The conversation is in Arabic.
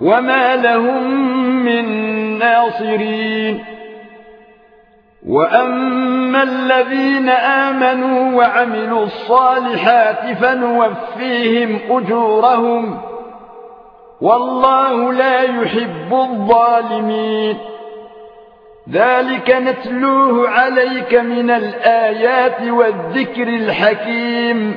وما لهم من ناصرين واما الذين امنوا وعملوا الصالحات فنوفيهم اجورهم والله لا يحب الظالمين ذلك نتلوه عليك من الايات والذكر الحكيم